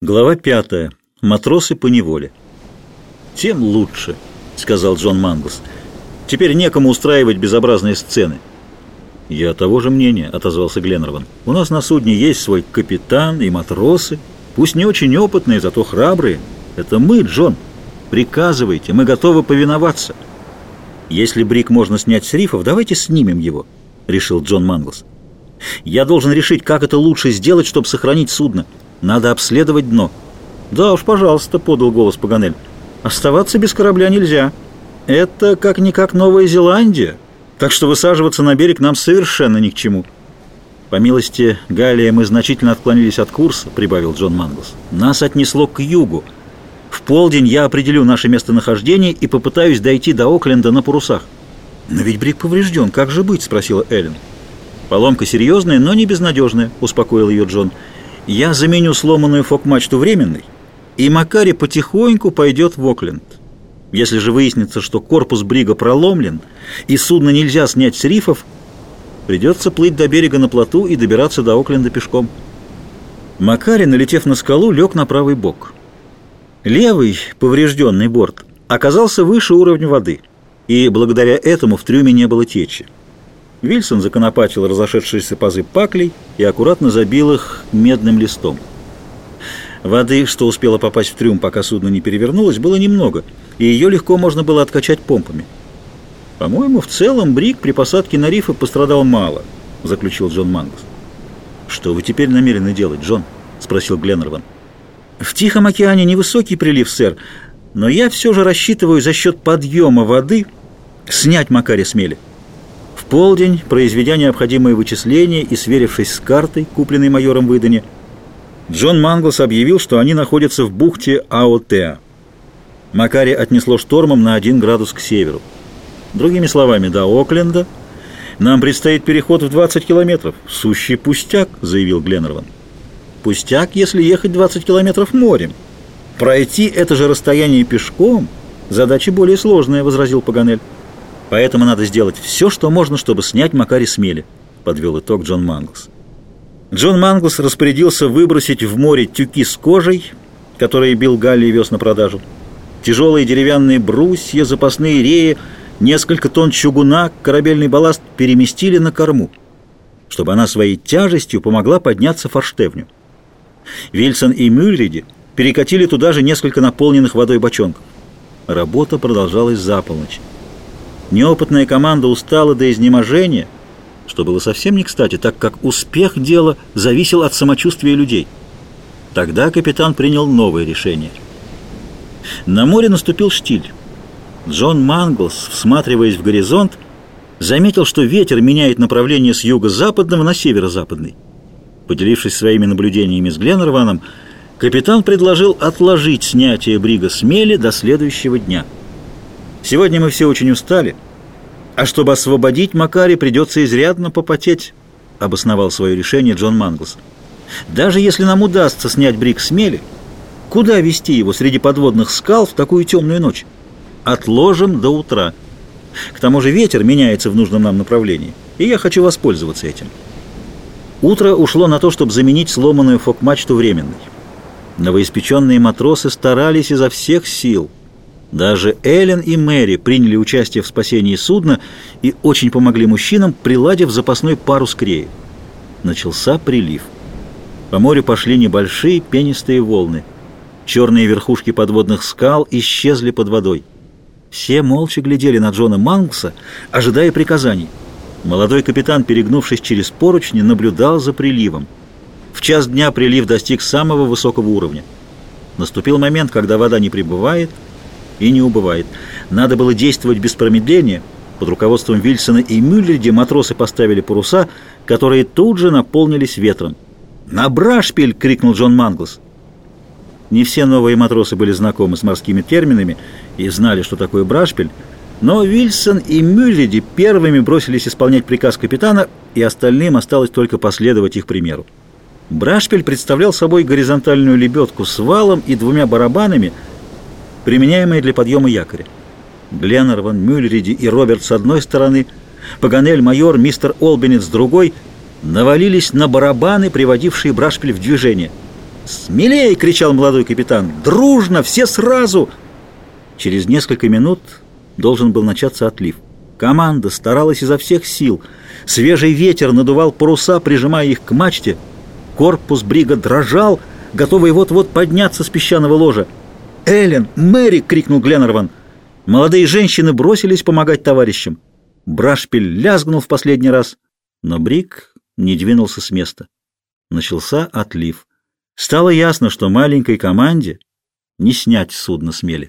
Глава пятая. Матросы по неволе. «Тем лучше», — сказал Джон Мангус. «Теперь некому устраивать безобразные сцены». «Я того же мнения», — отозвался Гленнерван. «У нас на судне есть свой капитан и матросы, пусть не очень опытные, зато храбрые. Это мы, Джон. Приказывайте, мы готовы повиноваться». «Если брик можно снять с рифов, давайте снимем его», — решил Джон Мангус. «Я должен решить, как это лучше сделать, чтобы сохранить судно». Надо обследовать дно. Да уж, пожалуйста, подал голос Паганель. Оставаться без корабля нельзя. Это как-никак Новая Зеландия, так что высаживаться на берег нам совершенно ни к чему. По милости Галия мы значительно отклонились от курса, прибавил Джон Манглс. Нас отнесло к югу. В полдень я определю наше местонахождение и попытаюсь дойти до Окленда на парусах. «Но ведь брик поврежден, как же быть?» – спросила Эллен. «Поломка серьезная, но не безнадежная», – успокоил ее Джон. Я заменю сломанную фок-мачту временной, и Макари потихоньку пойдет в Окленд. Если же выяснится, что корпус брига проломлен, и судно нельзя снять с рифов, придется плыть до берега на плоту и добираться до Окленда пешком. Макари, налетев на скалу, лег на правый бок. Левый, поврежденный борт, оказался выше уровня воды, и благодаря этому в трюме не было течи. Вильсон законопатил разошедшиеся пазы паклей и аккуратно забил их медным листом. Воды, что успела попасть в трюм, пока судно не перевернулось, было немного, и ее легко можно было откачать помпами. «По-моему, в целом Брик при посадке на рифы пострадал мало», — заключил Джон Мангус. «Что вы теперь намерены делать, Джон?» — спросил Гленнерван. «В Тихом океане невысокий прилив, сэр, но я все же рассчитываю за счет подъема воды снять Макаре смели» полдень, произведя необходимые вычисления и сверившись с картой, купленной майором Выдане, Джон Манглс объявил, что они находятся в бухте Аотеа. Макари отнесло штормом на один градус к северу. Другими словами, до Окленда нам предстоит переход в 20 километров. Сущий пустяк, заявил Гленнерван. Пустяк, если ехать 20 километров морем. Пройти это же расстояние пешком – задача более сложная, возразил Паганель. Поэтому надо сделать все, что можно, чтобы снять Макари с мели», — подвел итог Джон Манглс. Джон Манглс распорядился выбросить в море тюки с кожей, которые Билл Галли вез на продажу, тяжелые деревянные брусья, запасные реи, несколько тонн чугуна, корабельный балласт переместили на корму, чтобы она своей тяжестью помогла подняться форштевню. Вильсон и Мюльриди перекатили туда же несколько наполненных водой бочонков. Работа продолжалась за полночь. Неопытная команда устала до изнеможения, что было совсем не кстати, так как успех дела зависел от самочувствия людей. Тогда капитан принял новое решение. На море наступил штиль. Джон Манглс, всматриваясь в горизонт, заметил, что ветер меняет направление с юго-западного на северо-западный. Поделившись своими наблюдениями с Гленнерваном, капитан предложил отложить снятие брига с мели до следующего дня – Сегодня мы все очень устали, а чтобы освободить Макари, придется изрядно попотеть, обосновал свое решение Джон Манглс. Даже если нам удастся снять брик с мели, куда вести его среди подводных скал в такую темную ночь? Отложим до утра. К тому же ветер меняется в нужном нам направлении, и я хочу воспользоваться этим. Утро ушло на то, чтобы заменить сломанную фок-мачту временной. Новоиспеченные матросы старались изо всех сил – даже Эллен и Мэри приняли участие в спасении судна и очень помогли мужчинам, приладив запасной парус крея. Начался прилив. По морю пошли небольшие пенистые волны. Черные верхушки подводных скал исчезли под водой. Все молча глядели на Джона Мангса, ожидая приказаний. Молодой капитан, перегнувшись через поручни, наблюдал за приливом. В час дня прилив достиг самого высокого уровня. Наступил момент, когда вода не прибывает, и не убывает. Надо было действовать без промедления. Под руководством Вильсона и Мюллериди матросы поставили паруса, которые тут же наполнились ветром. «На брашпиль!» — крикнул Джон Манглс. Не все новые матросы были знакомы с морскими терминами и знали, что такое брашпиль, но Вильсон и Мюлледи первыми бросились исполнять приказ капитана, и остальным осталось только последовать их примеру. Брашпиль представлял собой горизонтальную лебедку с валом и двумя барабанами — применяемые для подъема якоря. Гленнерван, Мюллериди и Роберт с одной стороны, Паганель, майор, мистер Олбинет с другой навалились на барабаны, приводившие Брашпиль в движение. «Смелей!» — кричал молодой капитан. «Дружно! Все сразу!» Через несколько минут должен был начаться отлив. Команда старалась изо всех сил. Свежий ветер надувал паруса, прижимая их к мачте. Корпус брига дрожал, готовый вот-вот подняться с песчаного ложа. «Эллен! Мэри!» — крикнул Гленнерван. Молодые женщины бросились помогать товарищам. Брашпиль лязгнул в последний раз, но бриг не двинулся с места. Начался отлив. Стало ясно, что маленькой команде не снять судно с мели.